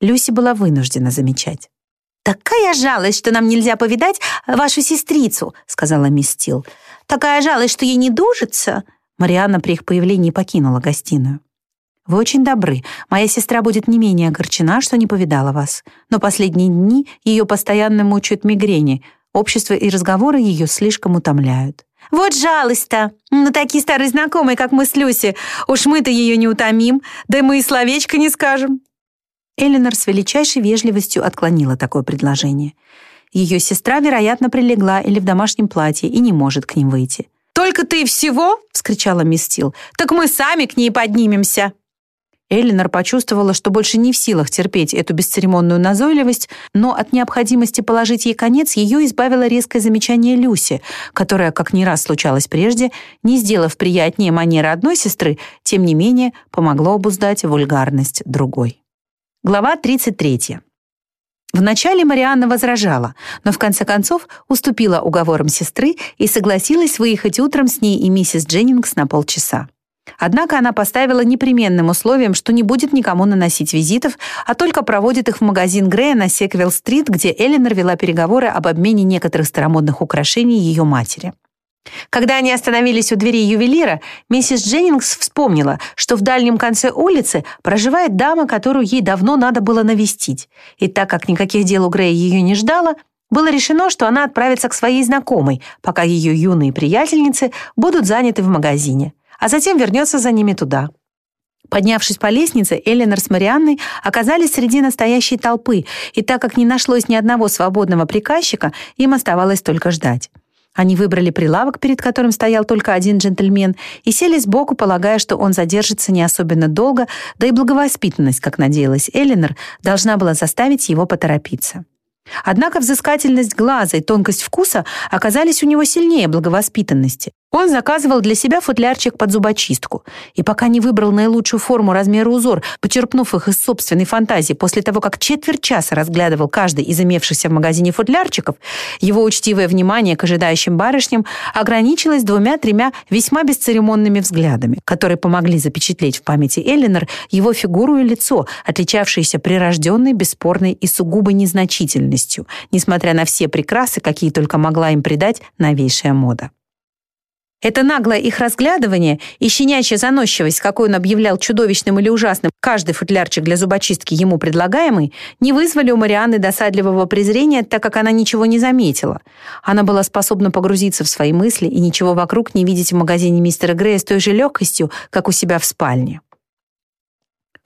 Люси была вынуждена замечать. «Такая жалость, что нам нельзя повидать вашу сестрицу», сказала мисс Стил. «Такая жалость, что ей не дужится». Марианна при их появлении покинула гостиную. «Вы очень добры. Моя сестра будет не менее огорчена, что не повидала вас. Но последние дни ее постоянно мучают мигрени. Общество и разговоры ее слишком утомляют». «Вот жалость-то! Ну, такие старые знакомые, как мы с Люси. Уж мы-то ее не утомим, да мы и словечко не скажем». Эленор с величайшей вежливостью отклонила такое предложение. Ее сестра, вероятно, прилегла или в домашнем платье и не может к ним выйти. «Только ты всего?» — вскричала мисс Стил. «Так мы сами к ней поднимемся!» Эллинор почувствовала, что больше не в силах терпеть эту бесцеремонную назойливость, но от необходимости положить ей конец ее избавило резкое замечание Люси, которая, как не раз случалось прежде, не сделав приятнее манеры одной сестры, тем не менее помогло обуздать вульгарность другой. Глава 33. Вначале Марианна возражала, но в конце концов уступила уговорам сестры и согласилась выехать утром с ней и миссис Дженнингс на полчаса. Однако она поставила непременным условием, что не будет никому наносить визитов, а только проводит их в магазин Грея на Секвилл-стрит, где Эленор вела переговоры об обмене некоторых старомодных украшений ее матери. Когда они остановились у двери ювелира, миссис Дженнингс вспомнила, что в дальнем конце улицы проживает дама, которую ей давно надо было навестить. И так как никаких дел у Грея ее не ждало, было решено, что она отправится к своей знакомой, пока ее юные приятельницы будут заняты в магазине а затем вернется за ними туда. Поднявшись по лестнице, Эленор с Марианной оказались среди настоящей толпы, и так как не нашлось ни одного свободного приказчика, им оставалось только ждать. Они выбрали прилавок, перед которым стоял только один джентльмен, и сели сбоку, полагая, что он задержится не особенно долго, да и благовоспитанность, как надеялась Эленор, должна была заставить его поторопиться. Однако взыскательность глаза и тонкость вкуса оказались у него сильнее благовоспитанности. Он заказывал для себя футлярчик под зубочистку, и пока не выбрал наилучшую форму, размер и узор, почерпнув их из собственной фантазии после того, как четверть часа разглядывал каждый из имевшихся в магазине футлярчиков, его учтивое внимание к ожидающим барышням ограничилось двумя-тремя весьма бесцеремонными взглядами, которые помогли запечатлеть в памяти Эллинор его фигуру и лицо, отличавшиеся прирожденной, бесспорной и сугубо незначительностью, несмотря на все прекрасы, какие только могла им придать новейшая мода. Это наглое их разглядывание и щенячья заносчивость, какой он объявлял чудовищным или ужасным каждый футлярчик для зубочистки ему предлагаемый, не вызвали у Марианны досадливого презрения, так как она ничего не заметила. Она была способна погрузиться в свои мысли и ничего вокруг не видеть в магазине мистера Грея с той же легкостью, как у себя в спальне.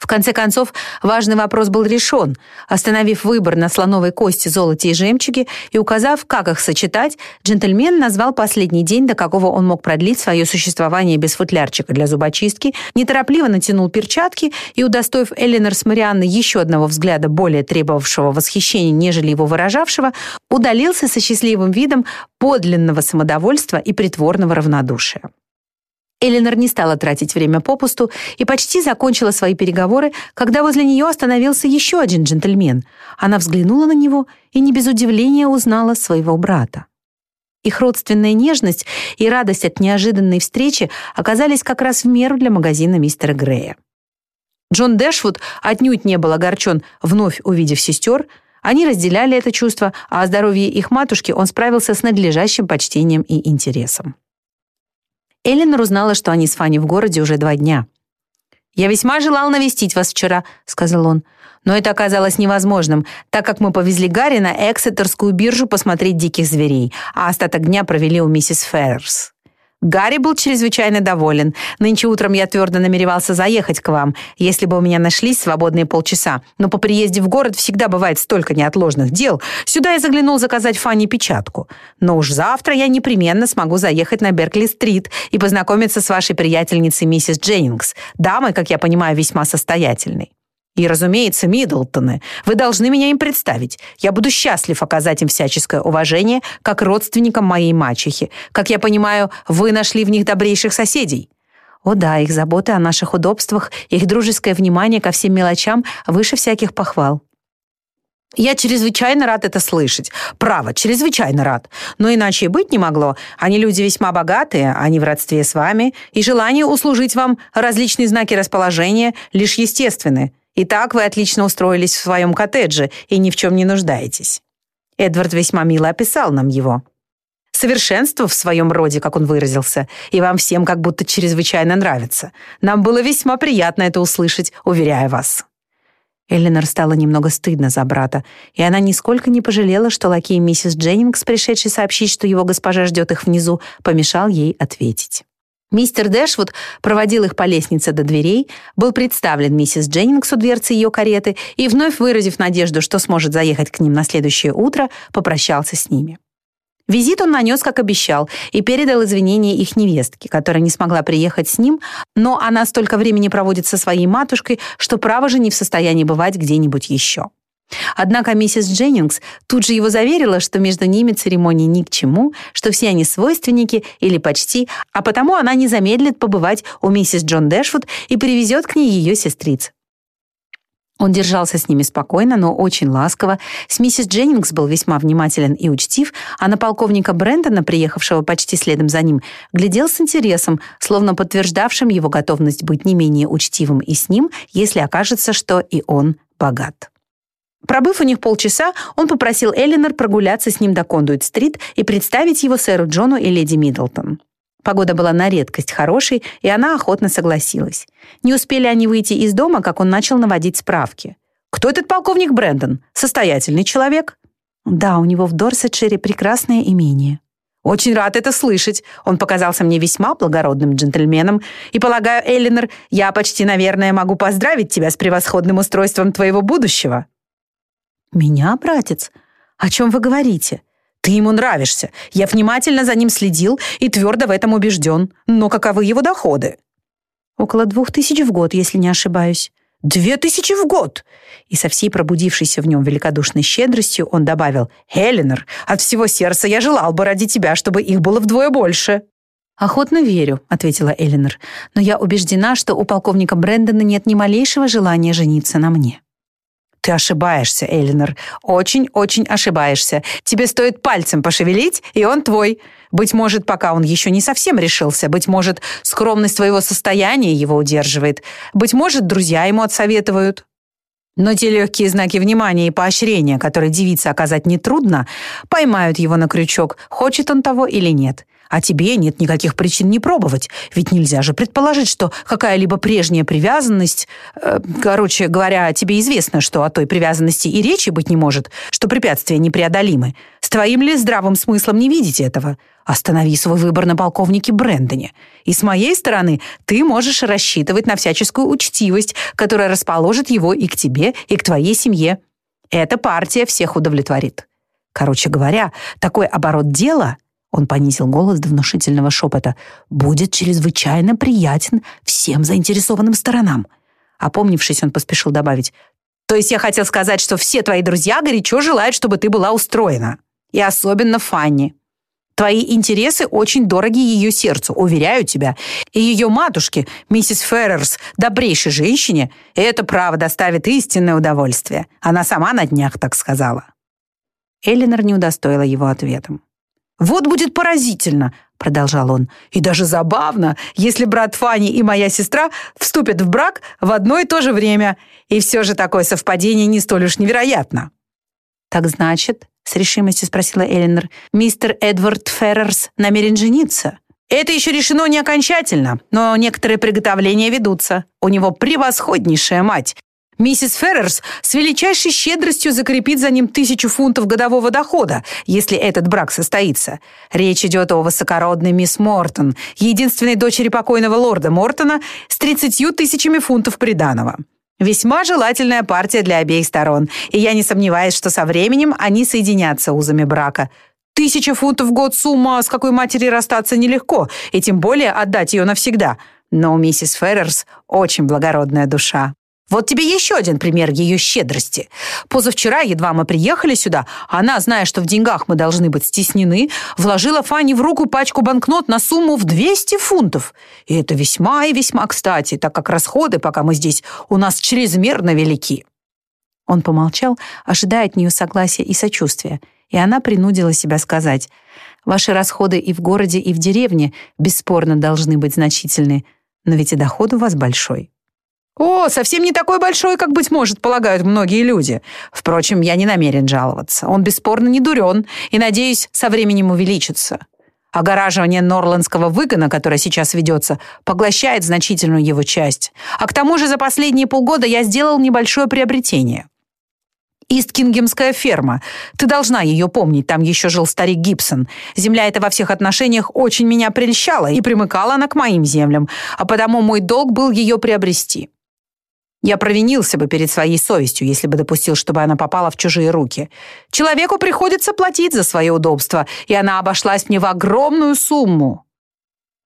В конце концов, важный вопрос был решен. Остановив выбор на слоновой кости, золоте и жемчуге и указав, как их сочетать, джентльмен назвал последний день, до какого он мог продлить свое существование без футлярчика для зубочистки, неторопливо натянул перчатки и, удостоив Эленор с Марианной еще одного взгляда, более требовавшего восхищения, нежели его выражавшего, удалился со счастливым видом подлинного самодовольства и притворного равнодушия. Эленор не стала тратить время попусту и почти закончила свои переговоры, когда возле нее остановился еще один джентльмен. Она взглянула на него и не без удивления узнала своего брата. Их родственная нежность и радость от неожиданной встречи оказались как раз в меру для магазина мистера Грея. Джон Дэшвуд отнюдь не был огорчен, вновь увидев сестер. Они разделяли это чувство, а о здоровье их матушки он справился с надлежащим почтением и интересом. Эленор узнала, что они с Фанни в городе уже два дня. «Я весьма желал навестить вас вчера», — сказал он. «Но это оказалось невозможным, так как мы повезли Гарри на Эксетерскую биржу посмотреть диких зверей, а остаток дня провели у миссис Феррс». Гарри был чрезвычайно доволен. Нынче утром я твердо намеревался заехать к вам, если бы у меня нашлись свободные полчаса. Но по приезде в город всегда бывает столько неотложных дел. Сюда я заглянул заказать Фанни печатку. Но уж завтра я непременно смогу заехать на Беркли-стрит и познакомиться с вашей приятельницей миссис Дженнингс, дамой, как я понимаю, весьма состоятельной. И, разумеется, Миддлтоны. Вы должны меня им представить. Я буду счастлив оказать им всяческое уважение, как родственникам моей мачехи. Как я понимаю, вы нашли в них добрейших соседей». О да, их заботы о наших удобствах, их дружеское внимание ко всем мелочам выше всяких похвал. Я чрезвычайно рад это слышать. Право, чрезвычайно рад. Но иначе и быть не могло. Они люди весьма богатые, они в родстве с вами, и желание услужить вам различные знаки расположения лишь естественны. И так вы отлично устроились в своем коттедже и ни в чем не нуждаетесь. Эдвард весьма мило описал нам его. Совершенство в своем роде, как он выразился, и вам всем как будто чрезвычайно нравится. Нам было весьма приятно это услышать, уверяю вас». Эленор стало немного стыдно за брата, и она нисколько не пожалела, что лакей миссис Дженнингс, пришедший сообщить, что его госпожа ждет их внизу, помешал ей ответить. Мистер Дэшвуд проводил их по лестнице до дверей, был представлен миссис Дженнингс у дверцы ее кареты и, вновь выразив надежду, что сможет заехать к ним на следующее утро, попрощался с ними. Визит он нанес, как обещал, и передал извинения их невестке, которая не смогла приехать с ним, но она столько времени проводит со своей матушкой, что право же не в состоянии бывать где-нибудь еще. Однако миссис Дженнингс тут же его заверила, что между ними церемонии ни к чему, что все они свойственники или почти, а потому она не замедлит побывать у миссис Джон Дэшвуд и привезет к ней ее сестриц. Он держался с ними спокойно, но очень ласково. С миссис Дженнингс был весьма внимателен и учтив, а на полковника Брэндона, приехавшего почти следом за ним, глядел с интересом, словно подтверждавшим его готовность быть не менее учтивым и с ним, если окажется, что и он богат. Пробыв у них полчаса, он попросил Эллинор прогуляться с ним до Кондуит-стрит и представить его сэру Джону и леди Миддлтон. Погода была на редкость хорошей, и она охотно согласилась. Не успели они выйти из дома, как он начал наводить справки. «Кто этот полковник Брэндон? Состоятельный человек?» «Да, у него в Дорсетшире прекрасное имение». «Очень рад это слышать. Он показался мне весьма благородным джентльменом. И, полагаю, Эллинор, я почти, наверное, могу поздравить тебя с превосходным устройством твоего будущего». «Меня, братец? О чем вы говорите?» «Ты ему нравишься. Я внимательно за ним следил и твердо в этом убежден. Но каковы его доходы?» «Около двух тысяч в год, если не ошибаюсь». «Две тысячи в год!» И со всей пробудившейся в нем великодушной щедростью он добавил, «Эленор, от всего сердца я желал бы ради тебя, чтобы их было вдвое больше». «Охотно верю», — ответила Эленор, «но я убеждена, что у полковника Брэндона нет ни малейшего желания жениться на мне». «Ты ошибаешься, Элинор. Очень-очень ошибаешься. Тебе стоит пальцем пошевелить, и он твой. Быть может, пока он еще не совсем решился. Быть может, скромность твоего состояния его удерживает. Быть может, друзья ему отсоветуют». Но те легкие знаки внимания и поощрения, которые девице оказать нетрудно, поймают его на крючок, хочет он того или нет а тебе нет никаких причин не пробовать. Ведь нельзя же предположить, что какая-либо прежняя привязанность... Э, короче говоря, тебе известно, что о той привязанности и речи быть не может, что препятствия непреодолимы. С твоим ли здравым смыслом не видеть этого? Останови свой выбор на полковнике Брэндоне. И с моей стороны ты можешь рассчитывать на всяческую учтивость, которая расположит его и к тебе, и к твоей семье. Эта партия всех удовлетворит. Короче говоря, такой оборот дела он понизил голос до внушительного шепота. «Будет чрезвычайно приятен всем заинтересованным сторонам». Опомнившись, он поспешил добавить. «То есть я хотел сказать, что все твои друзья горячо желают, чтобы ты была устроена. И особенно Фанни. Твои интересы очень дороги ее сердцу, уверяю тебя. И ее матушке, миссис Феррерс, добрейшей женщине, это право доставит истинное удовольствие. Она сама на днях так сказала». Эллинор не удостоила его ответом. «Вот будет поразительно», — продолжал он, «и даже забавно, если брат Фанни и моя сестра вступят в брак в одно и то же время, и все же такое совпадение не столь уж невероятно». «Так значит», — с решимостью спросила Эллинор, «мистер Эдвард Феррерс намерен жениться?» Это еще решено не окончательно, но некоторые приготовления ведутся. У него превосходнейшая мать, Миссис Феррерс с величайшей щедростью закрепит за ним тысячу фунтов годового дохода, если этот брак состоится. Речь идет о высокородной мисс Мортон, единственной дочери покойного лорда Мортона с тридцатью тысячами фунтов приданого. Весьма желательная партия для обеих сторон, и я не сомневаюсь, что со временем они соединятся узами брака. Тысяча фунтов в год сумма, с какой матери расстаться нелегко, и тем более отдать ее навсегда. Но у миссис Феррерс очень благородная душа. Вот тебе еще один пример ее щедрости. Позавчера, едва мы приехали сюда, она, зная, что в деньгах мы должны быть стеснены, вложила Фанни в руку пачку банкнот на сумму в 200 фунтов. И это весьма и весьма кстати, так как расходы, пока мы здесь, у нас чрезмерно велики». Он помолчал, ожидая от нее согласия и сочувствия, и она принудила себя сказать, «Ваши расходы и в городе, и в деревне бесспорно должны быть значительны, но ведь и доход у вас большой». О, совсем не такой большой, как, быть может, полагают многие люди. Впрочем, я не намерен жаловаться. Он бесспорно не дурен и, надеюсь, со временем увеличится. Огораживание Норландского выгона, которое сейчас ведется, поглощает значительную его часть. А к тому же за последние полгода я сделал небольшое приобретение. Исткингемская ферма. Ты должна ее помнить, там еще жил старик Гибсон. Земля эта во всех отношениях очень меня прельщала, и примыкала она к моим землям, а потому мой долг был ее приобрести. Я провинился бы перед своей совестью, если бы допустил, чтобы она попала в чужие руки. Человеку приходится платить за свое удобство, и она обошлась мне в огромную сумму.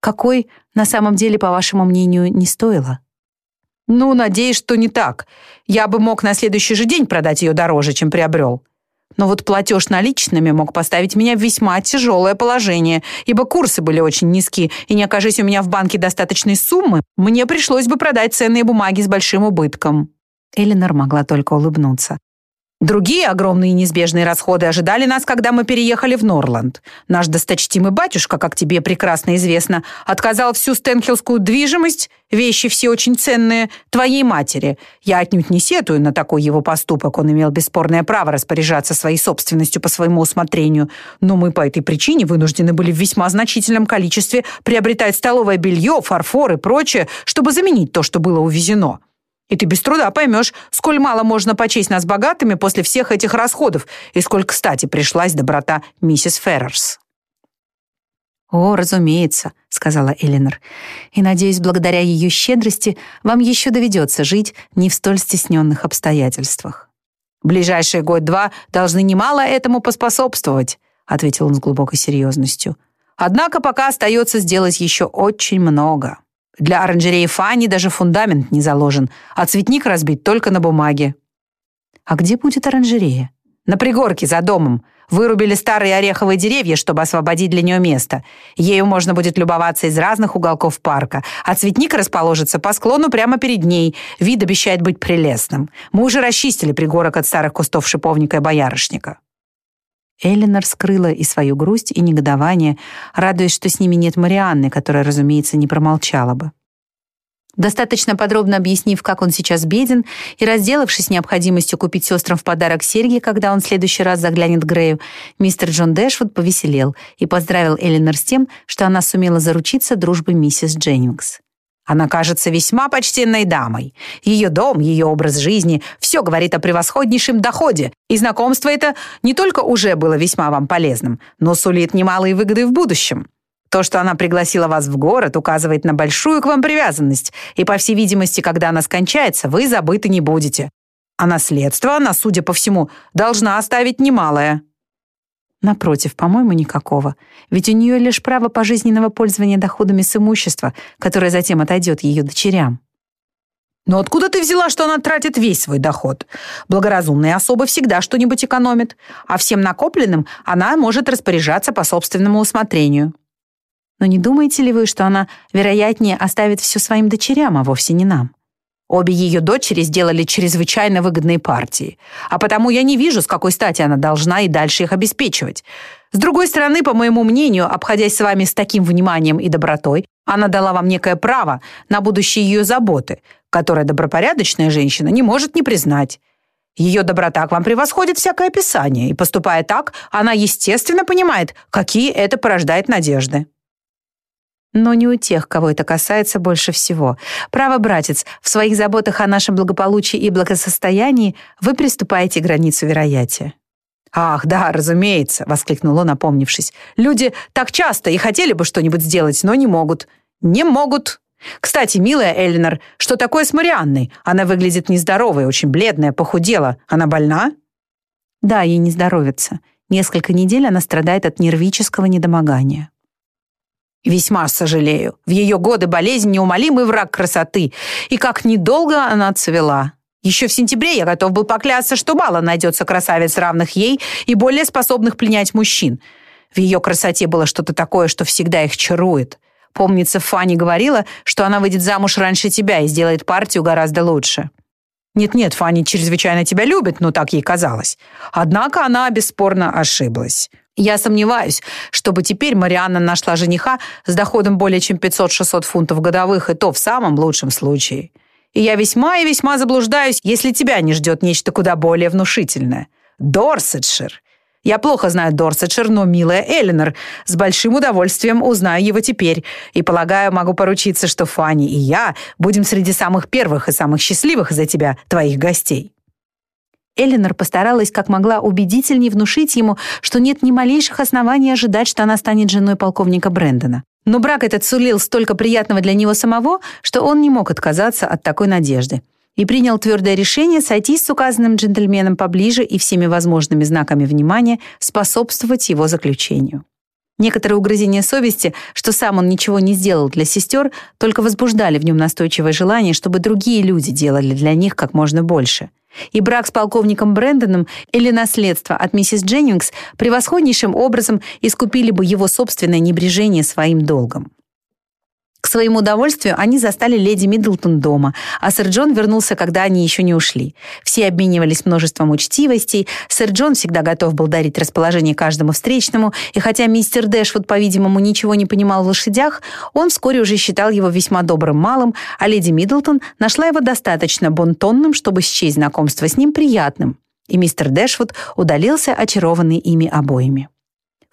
Какой, на самом деле, по вашему мнению, не стоило? Ну, надеюсь, что не так. Я бы мог на следующий же день продать ее дороже, чем приобрел. Но вот платеж наличными мог поставить меня в весьма тяжелое положение, ибо курсы были очень низки, и не окажись у меня в банке достаточной суммы, мне пришлось бы продать ценные бумаги с большим убытком». Эленор могла только улыбнуться. Другие огромные неизбежные расходы ожидали нас, когда мы переехали в Норланд. Наш досточтимый батюшка, как тебе прекрасно известно, отказал всю стенхиллскую движимость, вещи все очень ценные, твоей матери. Я отнюдь не сетую на такой его поступок, он имел бесспорное право распоряжаться своей собственностью по своему усмотрению, но мы по этой причине вынуждены были в весьма значительном количестве приобретать столовое белье, фарфор и прочее, чтобы заменить то, что было увезено. И ты без труда поймешь, сколь мало можно почесть нас богатыми после всех этих расходов и сколь, кстати, пришлась доброта миссис Феррерс». «О, разумеется», — сказала Элинор. «И, надеюсь, благодаря ее щедрости вам еще доведется жить не в столь стесненных обстоятельствах». «Ближайший год-два должны немало этому поспособствовать», — ответил он с глубокой серьезностью. «Однако пока остается сделать еще очень много». Для оранжереи Фанни даже фундамент не заложен, а цветник разбит только на бумаге. А где будет оранжерея? На пригорке за домом. Вырубили старые ореховые деревья, чтобы освободить для нее место. Ею можно будет любоваться из разных уголков парка, а цветник расположится по склону прямо перед ней. Вид обещает быть прелестным. Мы уже расчистили пригорок от старых кустов шиповника и боярышника. Эллинор скрыла и свою грусть, и негодование, радуясь, что с ними нет Марианны, которая, разумеется, не промолчала бы. Достаточно подробно объяснив, как он сейчас беден, и разделавшись необходимостью купить сестрам в подарок серьги, когда он в следующий раз заглянет Грею, мистер Джон Дэшвуд повеселел и поздравил Эллинор с тем, что она сумела заручиться дружбой миссис Дженнингс. Она кажется весьма почтенной дамой. Ее дом, ее образ жизни — все говорит о превосходнейшем доходе, и знакомство это не только уже было весьма вам полезным, но сулит немалые выгоды в будущем. То, что она пригласила вас в город, указывает на большую к вам привязанность, и, по всей видимости, когда она скончается, вы забыты не будете. А наследство она, судя по всему, должна оставить немалое. Напротив, по-моему, никакого. Ведь у нее лишь право пожизненного пользования доходами с имущества, которое затем отойдет ее дочерям. Но откуда ты взяла, что она тратит весь свой доход? Благоразумные особы всегда что-нибудь экономят, а всем накопленным она может распоряжаться по собственному усмотрению. Но не думаете ли вы, что она, вероятнее, оставит все своим дочерям, а вовсе не нам? Обе ее дочери сделали чрезвычайно выгодные партии, а потому я не вижу, с какой стати она должна и дальше их обеспечивать. С другой стороны, по моему мнению, обходясь с вами с таким вниманием и добротой, она дала вам некое право на будущее ее заботы, которое добропорядочная женщина не может не признать. Ее доброта к вам превосходит всякое описание, и, поступая так, она, естественно, понимает, какие это порождает надежды но не у тех, кого это касается больше всего. Право, братец, в своих заботах о нашем благополучии и благосостоянии вы приступаете к границу вероятия. «Ах, да, разумеется», — воскликнул он, опомнившись. «Люди так часто и хотели бы что-нибудь сделать, но не могут. Не могут. Кстати, милая Эллинор, что такое с Марианной? Она выглядит нездоровой, очень бледная, похудела. Она больна?» «Да, ей не здоровится. Несколько недель она страдает от нервического недомогания». Весьма сожалею. В ее годы болезнь неумолимый враг красоты. И как недолго она цвела. Еще в сентябре я готов был поклясться, что мало найдется красавиц, равных ей и более способных пленять мужчин. В ее красоте было что-то такое, что всегда их чарует. Помнится, Фанни говорила, что она выйдет замуж раньше тебя и сделает партию гораздо лучше. Нет-нет, Фанни чрезвычайно тебя любит, но так ей казалось. Однако она бесспорно ошиблась. Я сомневаюсь, чтобы теперь Марианна нашла жениха с доходом более чем 500-600 фунтов годовых, и то в самом лучшем случае. и я весьма и весьма заблуждаюсь, если тебя не ждет нечто куда более внушительное. Дорсетшир. Я плохо знаю Дорсетшир, но, милая Эленор, с большим удовольствием узнаю его теперь. И, полагаю, могу поручиться, что Фанни и я будем среди самых первых и самых счастливых за тебя, твоих гостей». Эленор постаралась как могла убедительнее внушить ему, что нет ни малейших оснований ожидать, что она станет женой полковника Брэндона. Но брак этот сулил столько приятного для него самого, что он не мог отказаться от такой надежды и принял твердое решение сойтись с указанным джентльменом поближе и всеми возможными знаками внимания способствовать его заключению. Некоторые угрызения совести, что сам он ничего не сделал для сестер, только возбуждали в нем настойчивое желание, чтобы другие люди делали для них как можно больше. И брак с полковником Брэндоном или наследство от миссис Дженнингс превосходнейшим образом искупили бы его собственное небрежение своим долгом. К своему удовольствию они застали леди Миддлтон дома, а сэр Джон вернулся, когда они еще не ушли. Все обменивались множеством учтивостей, сэр Джон всегда готов был дарить расположение каждому встречному, и хотя мистер Дэшвуд, по-видимому, ничего не понимал в лошадях, он вскоре уже считал его весьма добрым малым, а леди Миддлтон нашла его достаточно бонтонным, чтобы счесть знакомство с ним приятным. И мистер Дэшвуд удалился, очарованный ими обоими.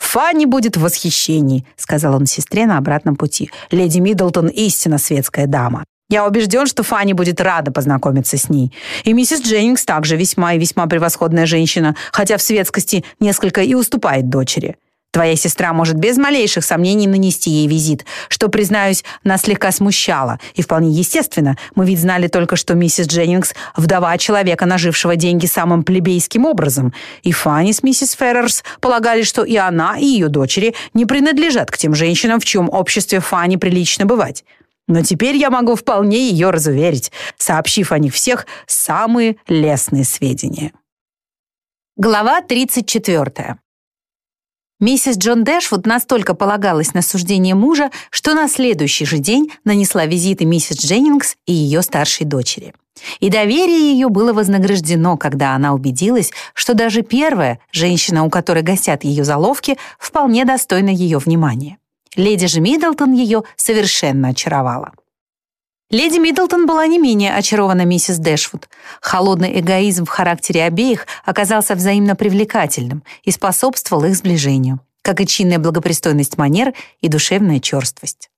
«Фанни будет в восхищении», — сказал он сестре на обратном пути. «Леди Миддлтон истинно светская дама. Я убежден, что Фанни будет рада познакомиться с ней. И миссис Дженнингс также весьма и весьма превосходная женщина, хотя в светскости несколько и уступает дочери. Твоя сестра может без малейших сомнений нанести ей визит, что, признаюсь, нас слегка смущало. И вполне естественно, мы ведь знали только, что миссис Дженнингс – вдова человека, нажившего деньги самым плебейским образом. И Фанни с миссис Феррерс полагали, что и она, и ее дочери не принадлежат к тем женщинам, в чьем обществе Фанни прилично бывать. Но теперь я могу вполне ее разуверить, сообщив о них всех самые лестные сведения. Глава 34. Миссис Джон Дэшвуд настолько полагалась на суждение мужа, что на следующий же день нанесла визиты миссис Дженнингс и ее старшей дочери. И доверие ее было вознаграждено, когда она убедилась, что даже первая, женщина, у которой гостят ее заловки, вполне достойна ее внимания. Леди же Миддлтон ее совершенно очаровала. Леди Миддлтон была не менее очарована миссис Дэшвуд. Холодный эгоизм в характере обеих оказался взаимно привлекательным и способствовал их сближению, как и чинная благопристойность манер и душевная черствость.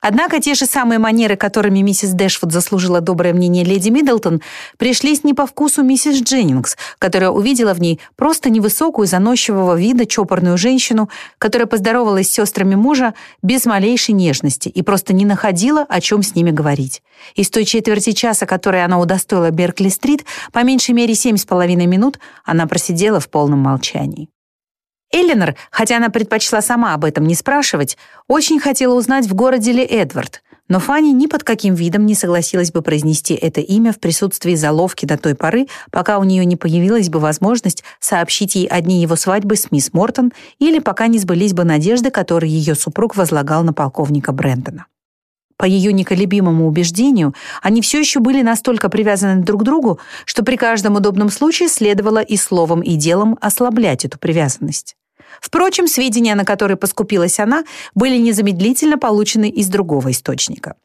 Однако те же самые манеры, которыми миссис Дэшвуд заслужила доброе мнение леди Миддлтон, пришлись не по вкусу миссис Дженнингс, которая увидела в ней просто невысокую, заносчивого вида чопорную женщину, которая поздоровалась с сестрами мужа без малейшей нежности и просто не находила, о чем с ними говорить. Из той четверти часа, которой она удостоила Беркли-стрит, по меньшей мере семь с половиной минут она просидела в полном молчании. Эллинор, хотя она предпочла сама об этом не спрашивать, очень хотела узнать, в городе ли Эдвард, но Фанни ни под каким видом не согласилась бы произнести это имя в присутствии заловки до той поры, пока у нее не появилась бы возможность сообщить ей о дне его свадьбы с мисс Мортон или пока не сбылись бы надежды, которые ее супруг возлагал на полковника Брэндона. По ее неколебимому убеждению, они все еще были настолько привязаны друг к другу, что при каждом удобном случае следовало и словом, и делом ослаблять эту привязанность. Впрочем, сведения, на которые поскупилась она, были незамедлительно получены из другого источника.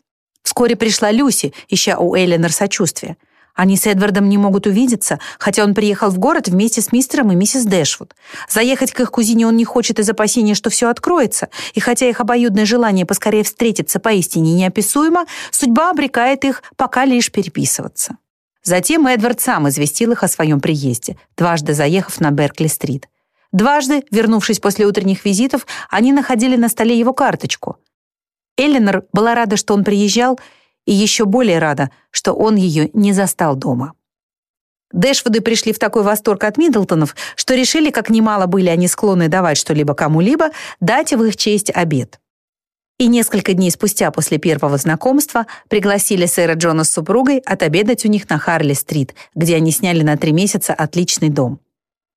Вскоре пришла Люси, ища у Эленор сочувствия. Они с Эдвардом не могут увидеться, хотя он приехал в город вместе с мистером и миссис Дэшвуд. Заехать к их кузине он не хочет из опасения, что все откроется, и хотя их обоюдное желание поскорее встретиться поистине неописуемо, судьба обрекает их пока лишь переписываться. Затем Эдвард сам известил их о своем приезде, дважды заехав на Беркли-стрит. Дважды, вернувшись после утренних визитов, они находили на столе его карточку. Эллинор была рада, что он приезжал, и еще более рада, что он ее не застал дома. Дэшвуды пришли в такой восторг от Миддлтонов, что решили, как немало были они склонны давать что-либо кому-либо, дать в их честь обед. И несколько дней спустя после первого знакомства пригласили сэра Джона с супругой отобедать у них на Харли-стрит, где они сняли на три месяца отличный дом.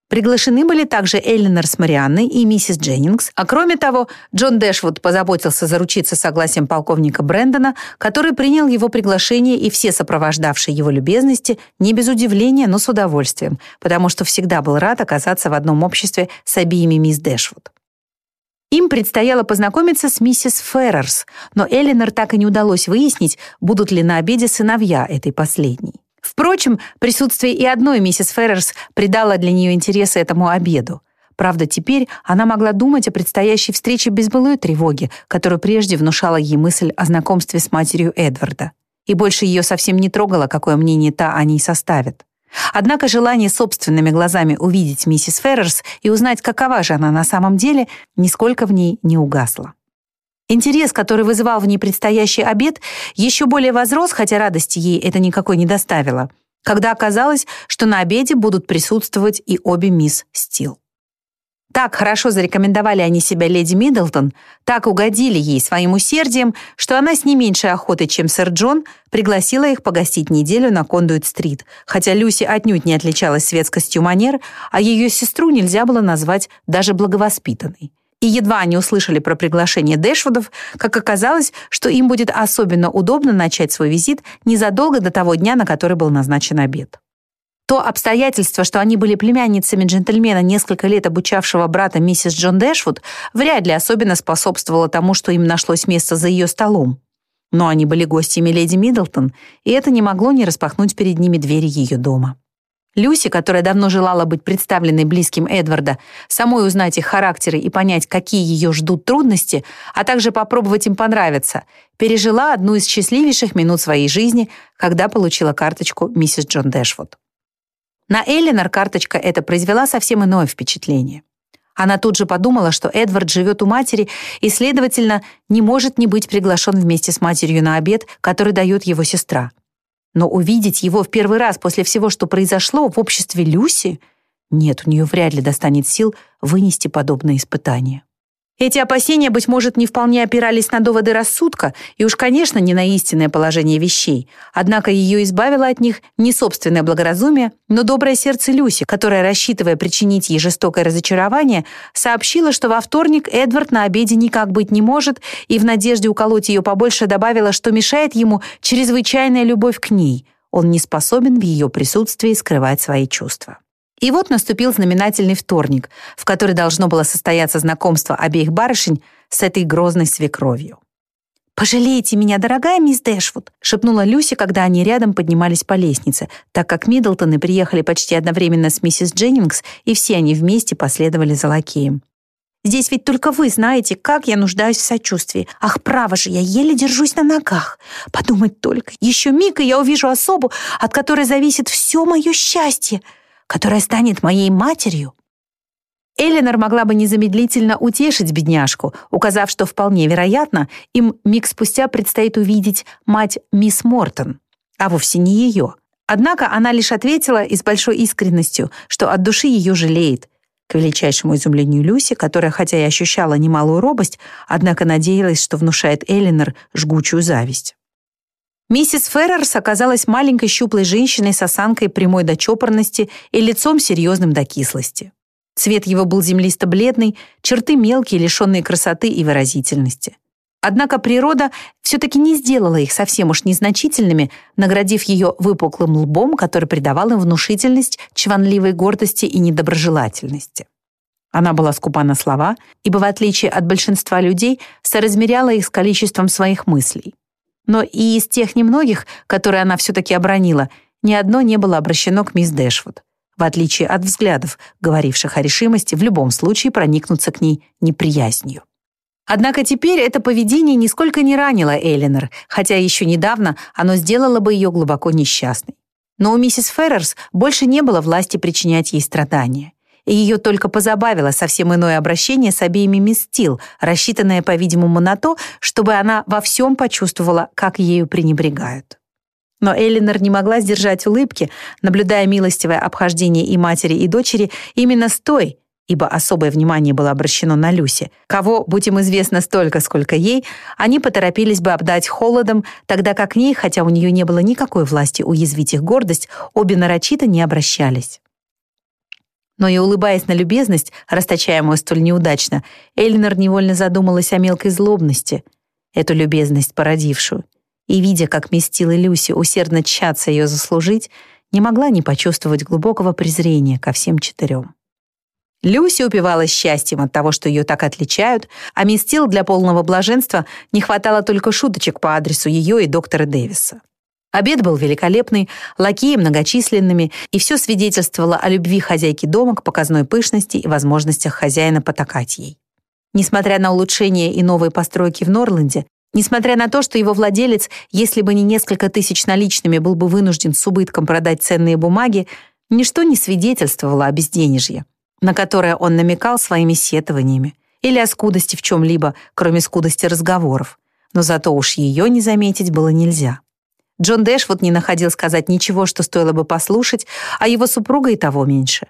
Приглашены были также Эллинор с Марианной и миссис Дженнингс, а кроме того, Джон Дэшвуд позаботился заручиться согласием полковника Брэндона, который принял его приглашение и все сопровождавшие его любезности не без удивления, но с удовольствием, потому что всегда был рад оказаться в одном обществе с обеими мисс Дэшвуд. Им предстояло познакомиться с миссис Феррерс, но Элинор так и не удалось выяснить, будут ли на обеде сыновья этой последней. Впрочем, присутствие и одной миссис Феррерс придало для нее интереса этому обеду. Правда, теперь она могла думать о предстоящей встрече без былой тревоги, которую прежде внушала ей мысль о знакомстве с матерью Эдварда. И больше ее совсем не трогало, какое мнение та о ней составит. Однако желание собственными глазами увидеть миссис Феррерс и узнать, какова же она на самом деле, нисколько в ней не угасло. Интерес, который вызывал в ней предстоящий обед, еще более возрос, хотя радости ей это никакой не доставило, когда оказалось, что на обеде будут присутствовать и обе мисс Стил. Так хорошо зарекомендовали они себя леди Миддлтон, так угодили ей своим усердием, что она с не меньшей охотой, чем сэр Джон, пригласила их погостить неделю на Кондуит-стрит, хотя Люси отнюдь не отличалась светскостью манер, а ее сестру нельзя было назвать даже благовоспитанной. И едва они услышали про приглашение Дэшвудов, как оказалось, что им будет особенно удобно начать свой визит незадолго до того дня, на который был назначен обед. То обстоятельство, что они были племянницами джентльмена, несколько лет обучавшего брата миссис Джон Дэшвуд, вряд ли особенно способствовало тому, что им нашлось место за ее столом. Но они были гостями леди Миддлтон, и это не могло не распахнуть перед ними двери ее дома. Люси, которая давно желала быть представленной близким Эдварда, самой узнать их характеры и понять, какие ее ждут трудности, а также попробовать им понравиться, пережила одну из счастливейших минут своей жизни, когда получила карточку миссис Джон Дэшвуд. На Эллинор карточка эта произвела совсем иное впечатление. Она тут же подумала, что Эдвард живет у матери и, следовательно, не может не быть приглашен вместе с матерью на обед, который дает его сестра. Но увидеть его в первый раз после всего, что произошло в обществе Люси, нет, у нее вряд ли достанет сил вынести подобное испытание. Эти опасения, быть может, не вполне опирались на доводы рассудка и уж, конечно, не на истинное положение вещей. Однако ее избавило от них не собственное благоразумие, но доброе сердце Люси, которая, рассчитывая причинить ей жестокое разочарование, сообщила, что во вторник Эдвард на обеде никак быть не может, и в надежде уколоть ее побольше добавила, что мешает ему чрезвычайная любовь к ней. Он не способен в ее присутствии скрывать свои чувства. И вот наступил знаменательный вторник, в который должно было состояться знакомство обеих барышень с этой грозной свекровью. «Пожалейте меня, дорогая мисс Дэшвуд», шепнула Люси, когда они рядом поднимались по лестнице, так как Миддлтоны приехали почти одновременно с миссис Дженнингс, и все они вместе последовали за лакеем. «Здесь ведь только вы знаете, как я нуждаюсь в сочувствии. Ах, право же, я еле держусь на ногах. Подумать только, еще миг, и я увижу особу, от которой зависит все мое счастье которая станет моей матерью. Эленор могла бы незамедлительно утешить бедняжку, указав, что вполне вероятно, им миг спустя предстоит увидеть мать мисс Мортон, а вовсе не ее. Однако она лишь ответила и с большой искренностью, что от души ее жалеет, к величайшему изумлению Люси, которая хотя и ощущала немалую робость, однако надеялась, что внушает Эленор жгучую зависть. Миссис Феррерс оказалась маленькой щуплой женщиной с осанкой прямой до чопорности и лицом серьезным до кислости. Цвет его был землисто-бледный, черты мелкие, лишенные красоты и выразительности. Однако природа все-таки не сделала их совсем уж незначительными, наградив ее выпуклым лбом, который придавал им внушительность, чванливой гордости и недоброжелательности. Она была скупа на слова, ибо, в отличие от большинства людей, соразмеряла их с количеством своих мыслей. Но и из тех немногих, которые она все-таки обронила, ни одно не было обращено к мисс Дэшвуд, в отличие от взглядов, говоривших о решимости в любом случае проникнуться к ней неприязнью. Однако теперь это поведение нисколько не ранило Эллинор, хотя еще недавно оно сделало бы ее глубоко несчастной. Но у миссис Феррерс больше не было власти причинять ей страдания и ее только позабавило совсем иное обращение с обеими мисс Стил, рассчитанное, по-видимому, на то, чтобы она во всем почувствовала, как ею пренебрегают. Но Эллинор не могла сдержать улыбки, наблюдая милостивое обхождение и матери, и дочери именно с той, ибо особое внимание было обращено на Люси, кого, будь им известно столько, сколько ей, они поторопились бы обдать холодом, тогда как к ней, хотя у нее не было никакой власти уязвить их гордость, обе нарочито не обращались. Но и улыбаясь на любезность, расточаемую столь неудачно, Эльнер невольно задумалась о мелкой злобности, эту любезность породившую. И, видя, как местила Люси усердно тщаться ее заслужить, не могла не почувствовать глубокого презрения ко всем четырем. Люси упивалась счастьем от того, что ее так отличают, а мисс Тилл для полного блаженства не хватало только шуточек по адресу ее и доктора Дэвиса. Обед был великолепный, лакеи многочисленными, и все свидетельствовало о любви хозяйки дома к показной пышности и возможностях хозяина потакать ей. Несмотря на улучшения и новые постройки в Норленде, несмотря на то, что его владелец, если бы не несколько тысяч наличными, был бы вынужден с убытком продать ценные бумаги, ничто не свидетельствовало о безденежье, на которое он намекал своими сетованиями, или о скудости в чем-либо, кроме скудости разговоров. Но зато уж ее не заметить было нельзя. Джон Дэшвуд не находил сказать ничего, что стоило бы послушать, а его супруга и того меньше.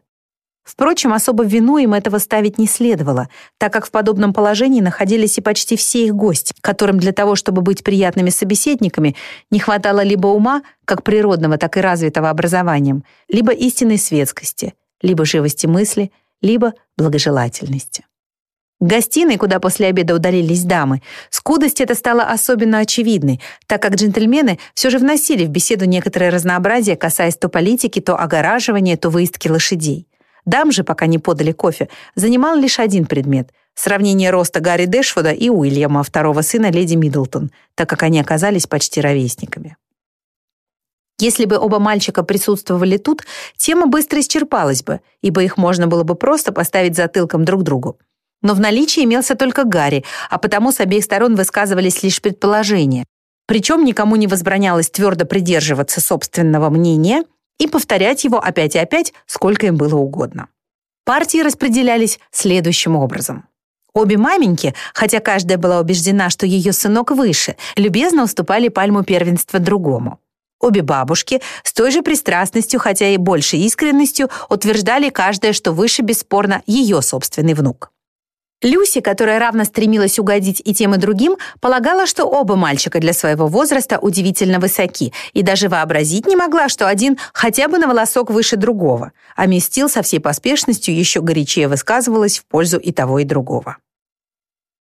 Впрочем, особо вину им этого ставить не следовало, так как в подобном положении находились и почти все их гости, которым для того, чтобы быть приятными собеседниками, не хватало либо ума, как природного, так и развитого образованием, либо истинной светскости, либо живости мысли, либо благожелательности. Гостиной, куда после обеда удалились дамы, скудость эта стала особенно очевидной, так как джентльмены все же вносили в беседу некоторое разнообразие, касаясь то политики, то огораживания, то выездки лошадей. Дам же, пока не подали кофе, занимал лишь один предмет — сравнение роста Гарри Дэшфуда и Уильяма, второго сына леди Миддлтон, так как они оказались почти ровесниками. Если бы оба мальчика присутствовали тут, тема быстро исчерпалась бы, ибо их можно было бы просто поставить затылком друг другу. Но в наличии имелся только Гарри, а потому с обеих сторон высказывались лишь предположения. Причем никому не возбранялось твердо придерживаться собственного мнения и повторять его опять и опять, сколько им было угодно. Партии распределялись следующим образом. Обе маменьки, хотя каждая была убеждена, что ее сынок выше, любезно уступали пальму первенства другому. Обе бабушки с той же пристрастностью, хотя и большей искренностью, утверждали каждая, что выше бесспорно ее собственный внук. Люси, которая равно стремилась угодить и тем, и другим, полагала, что оба мальчика для своего возраста удивительно высоки, и даже вообразить не могла, что один хотя бы на волосок выше другого, а мисс Тилл со всей поспешностью еще горячее высказывалась в пользу и того, и другого.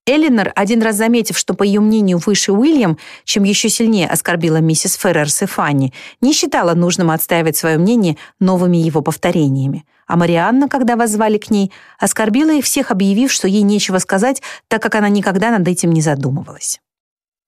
Эллинор, один раз заметив, что, по ее мнению, выше Уильям, чем еще сильнее оскорбила миссис Феррерс и Фанни, не считала нужным отстаивать свое мнение новыми его повторениями. А Марианна, когда воззвали к ней, оскорбила их всех, объявив, что ей нечего сказать, так как она никогда над этим не задумывалась.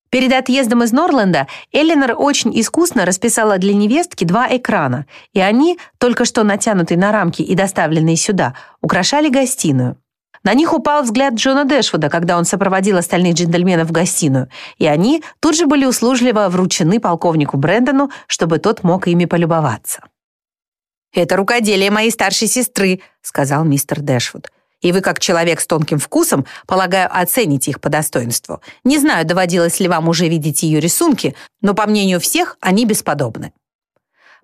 Перед отъездом из Норленда Эллинор очень искусно расписала для невестки два экрана, и они, только что натянутые на рамки и доставленные сюда, украшали гостиную. На них упал взгляд Джона Дэшвуда, когда он сопроводил остальных джентльменов в гостиную, и они тут же были услужливо вручены полковнику Брэндону, чтобы тот мог ими полюбоваться. «Это рукоделие моей старшей сестры», — сказал мистер Дэшвуд. «И вы, как человек с тонким вкусом, полагаю, оцените их по достоинству. Не знаю, доводилось ли вам уже видеть ее рисунки, но, по мнению всех, они бесподобны».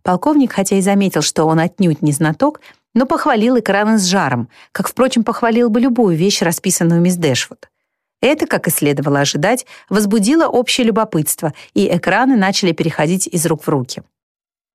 Полковник, хотя и заметил, что он отнюдь не знаток, но похвалил экраны с жаром, как, впрочем, похвалил бы любую вещь, расписанную мисс Дэшвуд. Это, как и следовало ожидать, возбудило общее любопытство, и экраны начали переходить из рук в руки.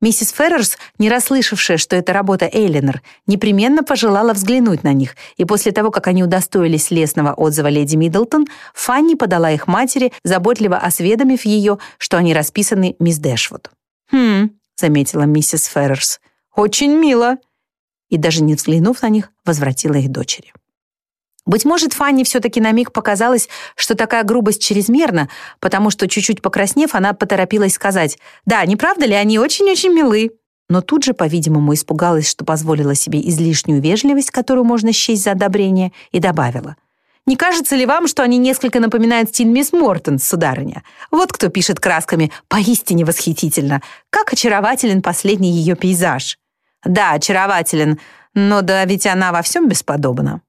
Миссис Феррерс, не расслышавшая, что это работа Эйлинор, непременно пожелала взглянуть на них, и после того, как они удостоились лестного отзыва леди Миддлтон, Фанни подала их матери, заботливо осведомив ее, что они расписаны мисс Дэшвуд. «Хм», — заметила миссис Феррерс, — «очень мило и, даже не взглянув на них, возвратила их дочери. Быть может, Фанни все-таки на миг показалось, что такая грубость чрезмерна, потому что, чуть-чуть покраснев, она поторопилась сказать «Да, не правда ли, они очень-очень милы?» Но тут же, по-видимому, испугалась, что позволила себе излишнюю вежливость, которую можно счесть за одобрение, и добавила «Не кажется ли вам, что они несколько напоминают стиль мисс Мортон, сударыня? Вот кто пишет красками поистине восхитительно. Как очарователен последний ее пейзаж!» Да, очарователен, но да ведь она во всем бесподобна.